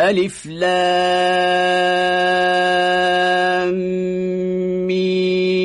ألف لام ميم.